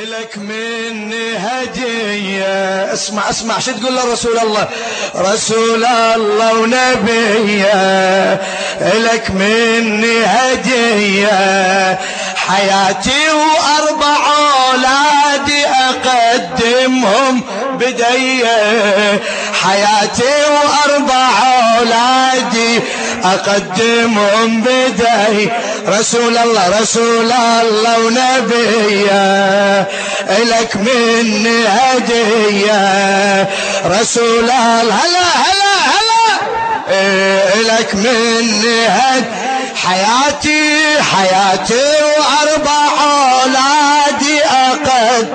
لك مني هدية اسمع اسمع شو تقول لرسول الله؟ رسول الله ونبيه لك مني هدية حياتي وأربع أولادي أقدمهم بدية. حياتي وأربع أولادي أقدمهم بدي رسول الله رسول الله ونبيه إلك مني هدية. رسول الله هلا هلا هلا. إلك مني هدية حياتي حياتي وأربع أولادي أقد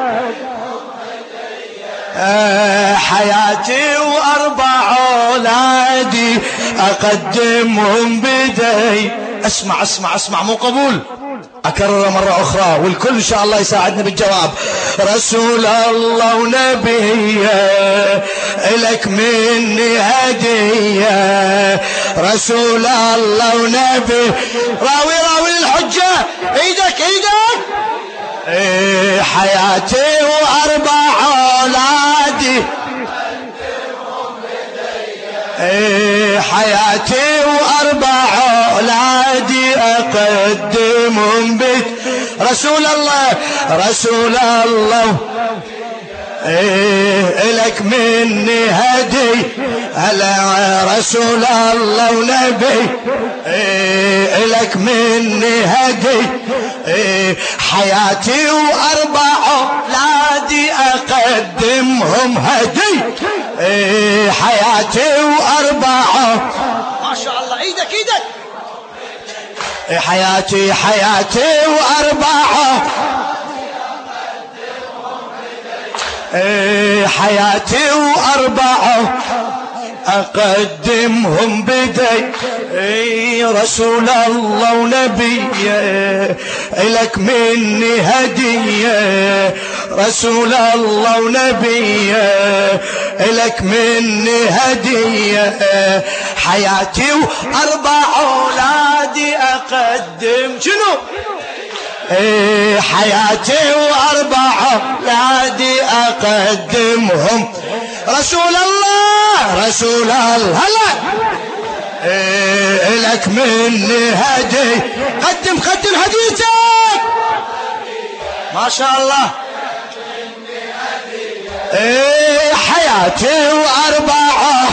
حياتي وأربع أولادي أقدمهم بدي. اسمع اسمع اسمع مو قبول. أكرر مرة أخرى والكل إن شاء الله يساعدنا بالجواب. رسول الله ونبيه إلك مني هدية. رسول الله ونبي راوي راوي الحجة إيدك إيدك. إيه حياتي وأربع أولادي. إيه حياتي وأربع أولادي أقدمهم بك رسول الله رسول الله. إيه لك مني هدي. هلا رسول الله ونبي إيه لك مني هدي. إيه حياتي وأربع أولادي أقدمهم هدي. إيه حياتي وأربعة ما شاء الله إيدك إيدك إيه حياتي حياتي وأربعة إيه حياتي وأربعة أقدمهم بدي اي رسول الله ونبي إلك مني هدية. رسول الله ونبي إلك مني هدية. حياتي وأربع أولادي أقدم. شنو؟ إيه حياتي وأربع أولادي أقدمهم. رسول الله رسول الله هلا إيه لك مني هدي. قدم قدم هديتك. ما شاء الله. إيه حياتي وأربعة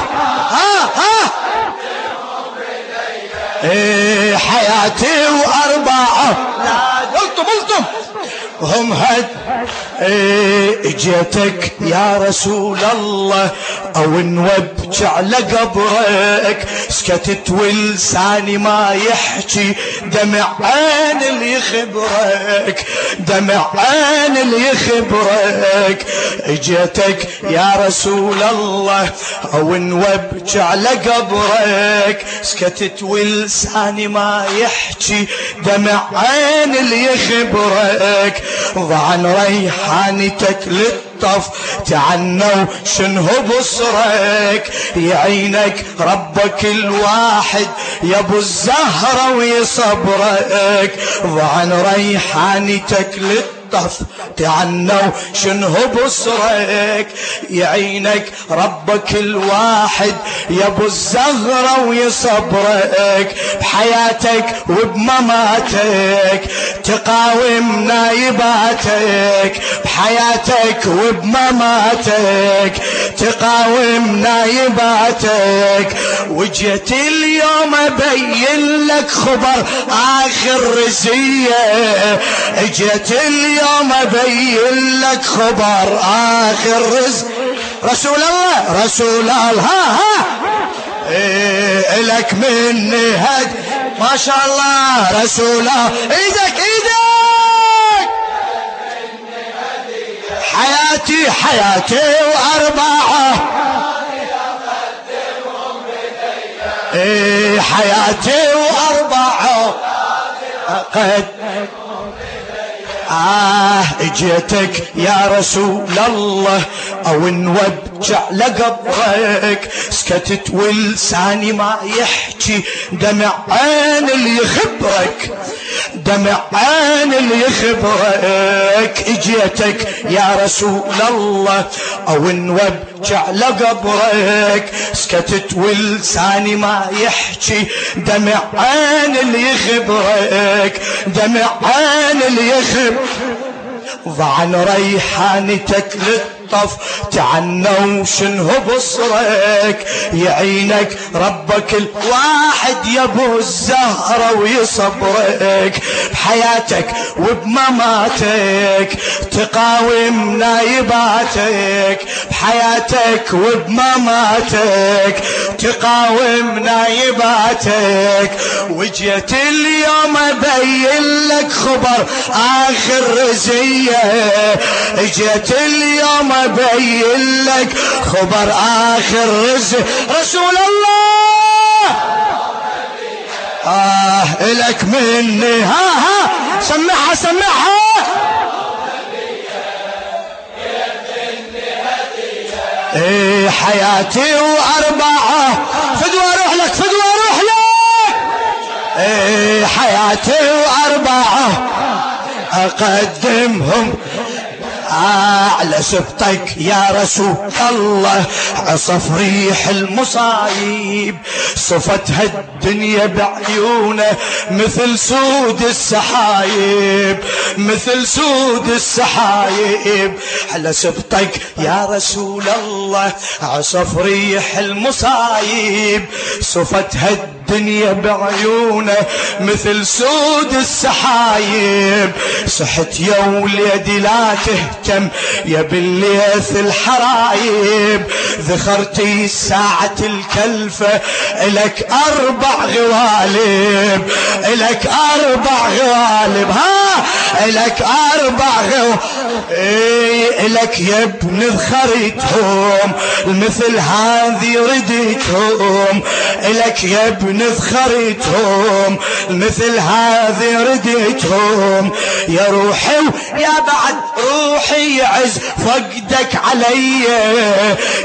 ها ها. إيه حياتي وأربعة. لا قلتم قلتم. هم هد إجيتك يا رسول الله أو نوبج على قبرك. سكتت ولساني ما يحكي دمع عين اللي يخبرك دمع عين اللي يخبرك. إجيتك يا رسول الله أو نوبج على قبرك. سكتت ولساني ما يحكي دمع عين اللي يخبرك. ضعن ريحانتك للطف تعنوا شنه بصرك. يعينك ربك الواحد يا ابو الزهرة ويصبرك. ضعن ريحانتك للطف الطف تعنوا. شنو بصرك؟ يعينك ربك الواحد يا أبو الزهرة ويصبرك بحياتك وبمماتك تقاوم نايباتك. بحياتك وبمماتك تقاوم نايباتك. وجيت اليوم أبين لك خبر آخر رزية. اجيت اليوم اليوم أبين لك خبر آخر رزق. رسول الله رسول الله ها ها. إيه لك مني هد ما شاء الله رسول الله. إيدك إيدك. حياتي حياتي واربعه إيه حياتي واربعه قد آه اجيتك يا رسول الله. أو نوجع لقبرك. سكتت ولساني ما يحكي. دمع عين اللي يخبرك. دمع عين اللي يخبرك اجيتك يا رسول الله. أو نوجع لقبرك سكتت ولساني ما يحكي. دمع عين اللي يخبرك دمع اللي يخبرك. ضعن ريحانتك للطف تعنى وشنه بصرك. يعينك ربك الواحد يا ابو الزهرة ويصبرك. بحياتك وبمماتك تقاوم نايباتك بحياتك وبمماتك تقاوم نايباتك. وجيت اليوم أبين لك خبر آخر رزية. اجيت اليوم أبين لك خبر آخر رزق رسول الله! آه إلك مني. ها ها. سمعها سمعها. إيه حياتي وأربعة. فدوى أروح لك فدوى أروح لك. إيه حياتي وأربعة. أقدمهم على سبطك يا رسول الله. عصف ريح المصايب صفتها الدنيا بعيونه مثل سود السحايب. مثل سود السحايب. على سبطك يا رسول الله عصف ريح المصايب. صفتها الدنيا بعيونه مثل سود السحايب. صحت يا وليدي لا تهتم يا بالليث الحرايب. ذخرتي ساعة الكلفة إلك أربع غوالب إلك أربع غوالب. ها؟ أربع غوالب إيه إلك يا ابن ذخرتهم مثل هذه رديتهم إلك يا ابن ذخرتهم مثل هذه رديتهم يا روحي يا بعد روحي يعز فقدك علي.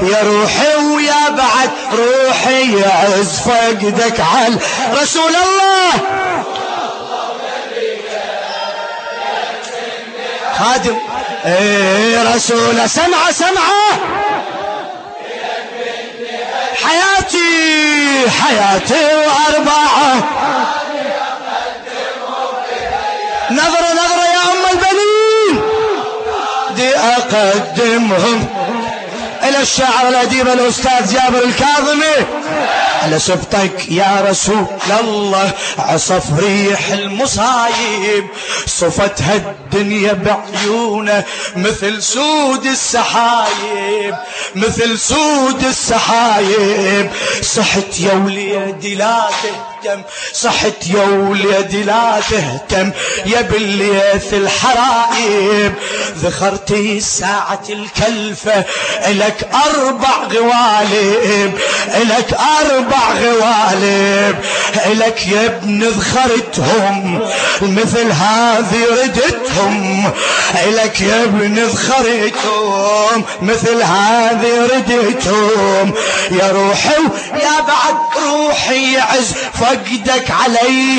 يا روحي ويا بعد روحي يعز فقدك على رسول الله! خادم إيه رسول سمعة سمعة حياتي حياتي وأربعة. نظرة نظرة يا أم البنين. دي أقدمهم. إلى الشاعر الأديب الأستاذ جابر الكاظمي. على سبطك يا رسول الله. عصف ريح المصايب. صفتها الدنيا بعيونه مثل سود السحايب مثل سود السحايب. صحت يا وليدي لا تهتم صحت يا وليدي لا تهتم يا بالليث الحرايب ذخرتي ساعة الكلفة إلك أربع غوالب إلك أربع غوالب. إلك يا ابن ذخرتهم مثل هذه ردتهم إلك يا ابن ذخرتهم مثل هذه ردتهم يا روحي يا بعد روحي يعز فقدك علي.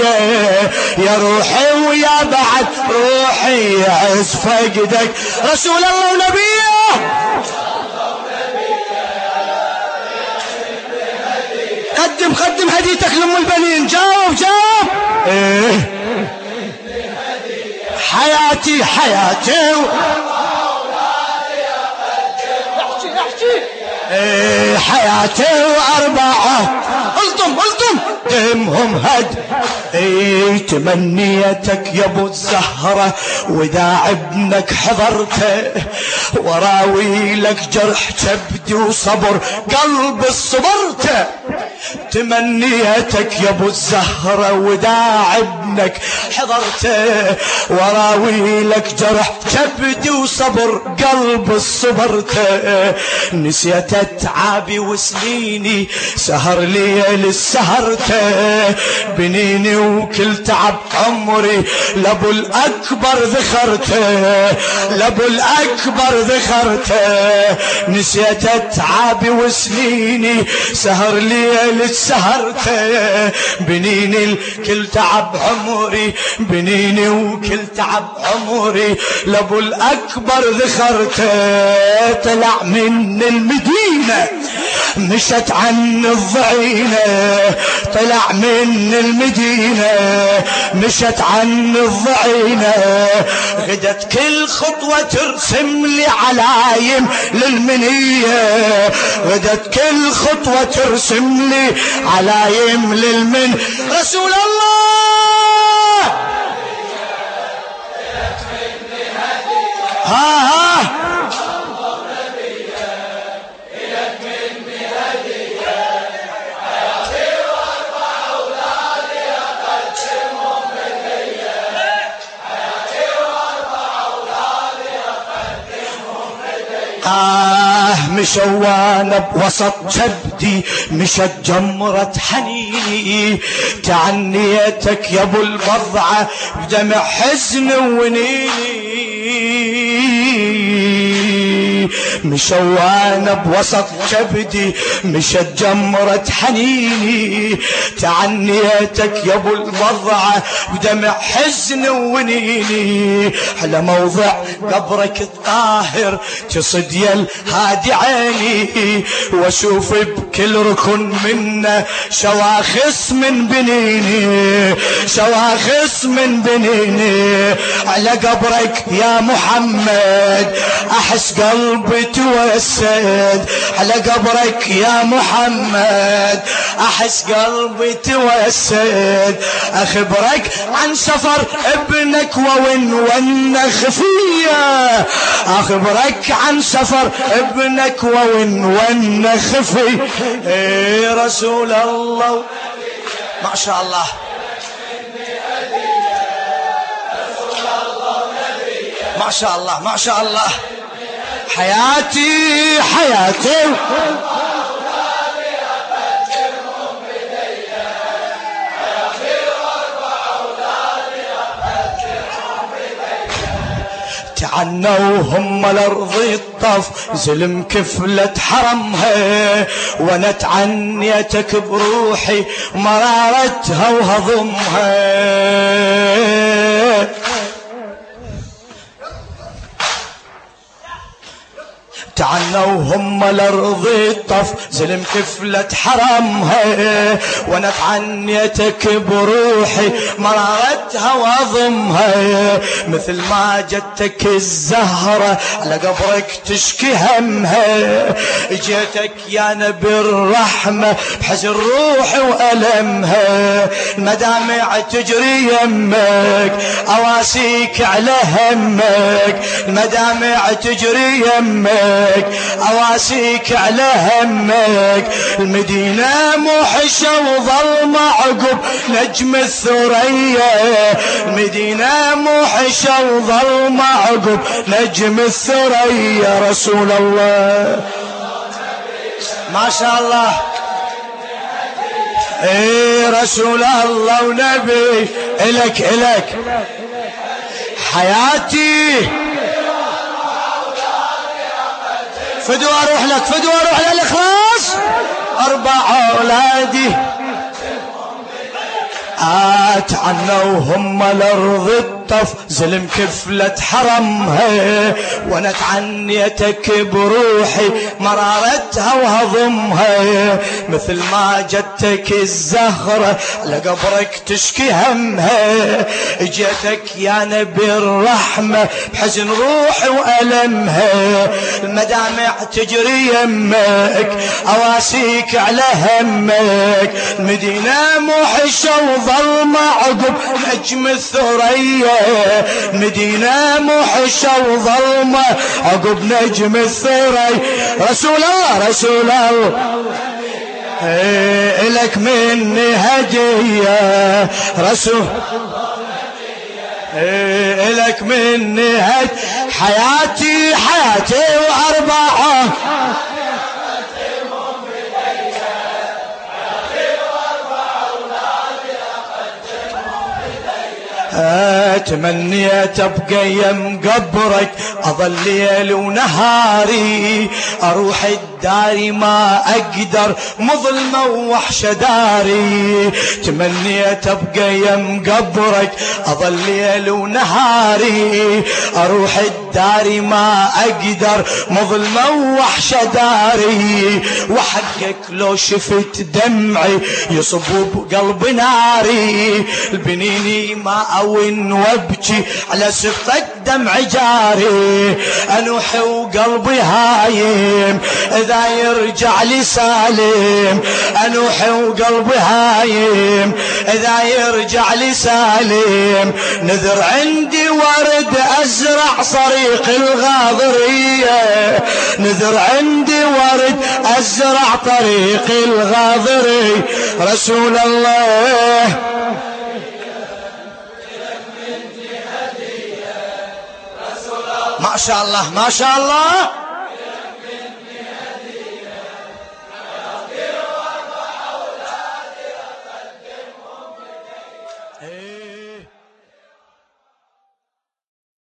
يا روحي ويا بعد روحي يعز فقدك. رسول الله ونبيه قدم قدم هديتك لأم البنين. جاوب جاوب. حياتي حياتي إيه حياتي وأربعة ألطم ألطم. دمهم هد. اي تمنيتك يا أبو الزهرة وإذا ابنك حضرته وراوي لك جرح كبدي وصبر قلب صبرته تمنيتك يا أبو الزهرة وإذا ابنك حضرته وراوي لك جرح كبدي وصبر قلب صبرته نسيت أتعابي وسنيني سهر ليل سهرته بنيني وكل تعب عمري. لأبو الأكبر ذخرته لأبو الأكبر ذخرته. نسيت أتعابي وسنيني سهر ليل سهرته. بنيني الكل تعب عمري بنيني وكل تعب عمري. لأبو الأكبر ذخرته طلع من المدينة مشت عن الضعينة طلع من المدينة مشت عن الضعينة. غدت كل خطوة ترسم لي علايم للمنية. غدت كل خطوة ترسم لي علايم للمن. رسول الله! مشوانة بوسط كبدي مشت جمرة حنيني. تعنيتك يا أبو البضعة بدمع حزن ونيني. مشوانة بوسط كبدي مشت جمرة حنيني. تعنيتك يا أبو الوضعة بدمع حزن ونيني. على موضع قبرك الطاهر تصد يل هادي عيني. وأشوف بكل ركن منا شواخص من بنيني شواخص من بنيني. على قبرك يا محمد أحس قلبي توسد على قبرك يا محمد. أحس قلبي توسد. أخبرك عن سفر ابنك وون ون خفية. أخبرك عن سفر ابنك وون ون خفي اي رسول الله. ما شاء الله. ما شاء الله ما شاء الله. حياتي حياتي. تعنوا هم الأرض الطف زلم كفلة حرمها. وأنا تعنيتك بروحي مرارتها وهضمها. تعنوا هم الأرض الطف. زلم كفلة حرمها وأنا تعنيتك بروحي. مرارتها واضمها مثل ما جتك الزهرة على قبرك تشكي همها جيتك يا نبي الرحمة بحزن روحي وألمها المدامع تجري يمك. أواسيك على همك. المدامع تجري يمك. همك اواسيك على همك. المدينة موحشة وظلمة عقب نجم الثريا. المدينة موحشة وظلمة عقب نجم الثريا. رسول الله. ما شاء الله. اي رسول الله ونبي. إلك إلك. حياتي. فدوا أروح لك فدوا أروح للاخلاص أربع أولادي. آت عنوا هم الأرض الطف زلم كفلة حرمها. وأنا تعنيتك بروحي مرارتها وهضمها مثل ما جتك الزهرة لقبرك تشكي همها. اجيتك يا نبي الرحمة بحزن روحي وألمها. المدامع تجري يمك أواسيك على همك. المدينة موحشة وظلمة عقب نجم الثريا. مدينة محشة وظلمة. عقب نجم الثري رسول الله رسول الله. إيه لك مني هدية. رسول إيه لك مني هد حياتي حياتي تمنيت ابقى يم قبرك أظل ليل ونهاري أروح الدار ما أقدر مظلمة وحشة داري. تمنيت أبقى يم قبرك اظل ليل ونهاري. أروح الدار ما أقدر مظلمة وحشة داري. وحقك لو شفت دمعي يصب بقلب ناري. البنيني ما اون وابكي على سفتك دمع جاري. انوح وقلبي هايم إذا يرجع لي سالم أنوح وقلبي هايم إذا يرجع لي سالم نذر عندي ورد أزرع صريق الغاضرية. نذر عندي ورد أزرع طريق الغاضري. رسول الله. ما شاء الله ما شاء الله.